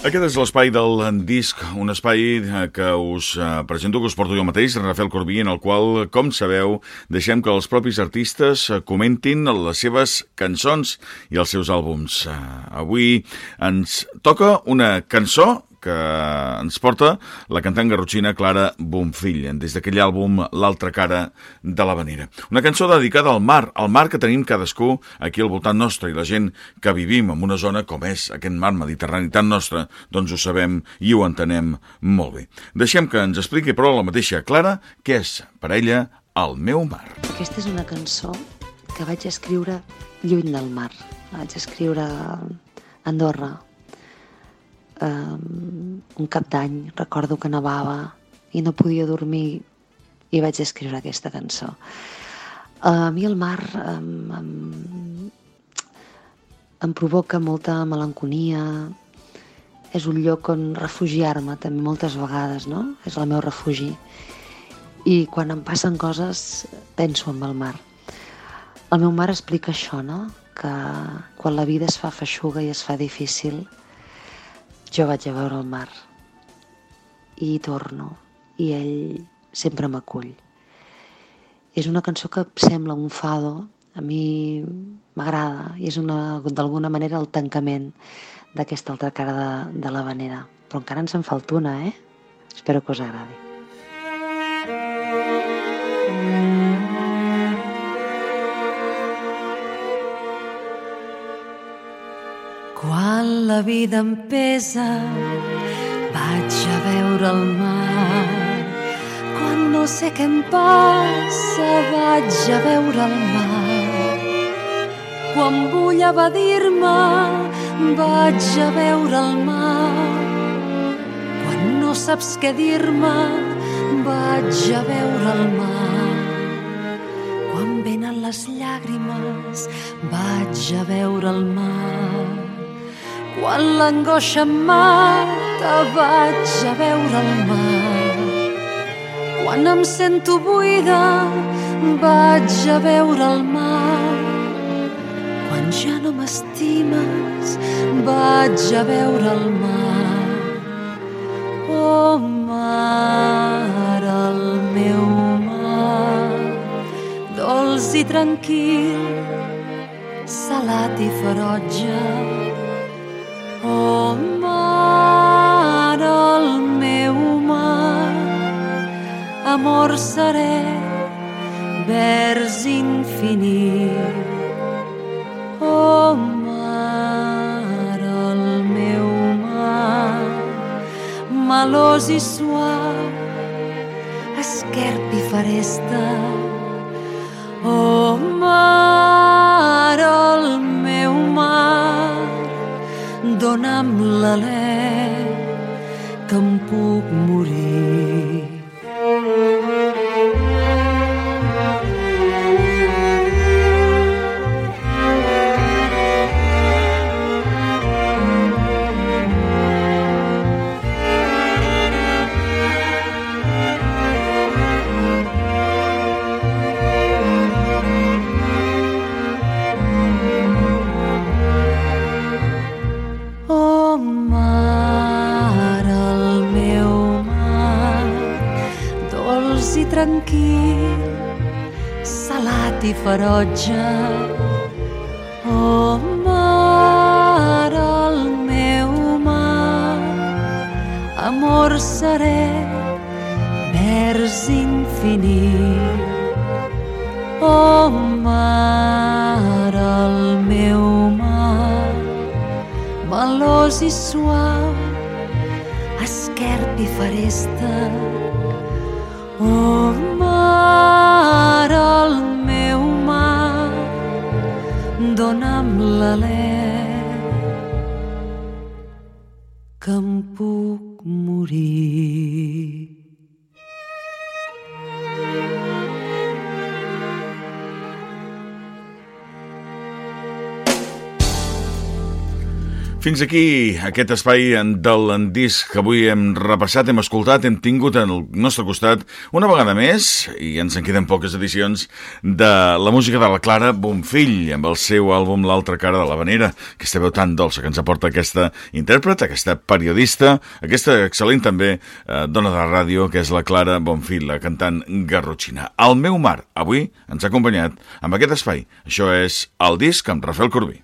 Aquest és l'espai del disc, un espai eh, que us eh, presento, que us porto jo mateix, Rafael Corbí, en el qual, com sabeu, deixem que els propis artistes eh, comentin les seves cançons i els seus àlbums. Avui ens toca una cançó que ens porta la cantant garrotxina Clara Bonfill, des d'aquell àlbum L'altra cara de l'Havanera. Una cançó dedicada al mar, al mar que tenim cadascú aquí al voltant nostre i la gent que vivim en una zona com és aquest mar mediterrani tan nostre, doncs ho sabem i ho entenem molt bé. Deixem que ens expliqui, però, la mateixa Clara, què és per ella el meu mar. Aquesta és una cançó que vaig escriure lluny del mar. Vaig escriure a Andorra, um, un cap d'any, recordo que nevava i no podia dormir i vaig escriure aquesta cançó. A mi el mar um, um, em provoca molta melanconia, és un lloc on refugiar-me també moltes vegades, no? És el meu refugi. I quan em passen coses penso en el mar. El meu mar explica això, no? Que quan la vida es fa feixuga i es fa difícil, jo vaig a veure el mar i torno i ell sempre m'acull. És una cançó que sembla un fado, a mi m'agrada i és d'alguna manera el tancament d'aquesta altra cara de, de la vanera. Però encara ens en falta una, eh? Espero que us agradi. La vida em pesa, vaig a veure el mar. Quan no sé què em passa, vaig a veure el mar. Quan vull evadir-me, vaig a veure el mar. Quan no saps què dir-me, vaig a veure el mar. Quan venen les llàgrimes, vaig a veure el mar quan l'angoixa em mata vaig a veure el mar. Quan em sento buida vaig a veure el mar. Quan ja no m'estimes vaig a veure el mar. Oh mar, el meu mar, dolç i tranquil, salat i ferotge, Mar, el meu mar, amor serè, vers infinit. Oh, mar, el meu mar, melós i suau, esquerp i faresta. Oh, mar, el dona'm l'alè que em puc morir. Tranquil, salat i ferotge. Oh mar, el meu mar, amor serè, vers infinit. Oh mar, el meu mar, melós i suau, esquerp i faresta. Oh, mar, meu mar, dona'm que em puc morir. Fins aquí aquest espai del disc que avui hem repassat, hem escoltat, hem tingut al nostre costat una vegada més, i ens en queden poques edicions, de la música de la Clara Bonfill, amb el seu àlbum L'altra cara de la vanera, aquesta veu tan dolça que ens aporta aquesta intèrpret, aquesta periodista, aquesta excel·lent també eh, dona de ràdio, que és la Clara Bonfill, la cantant garrotxina. El meu mar, avui ens ha acompanyat amb aquest espai. Això és el disc amb Rafael Corbí.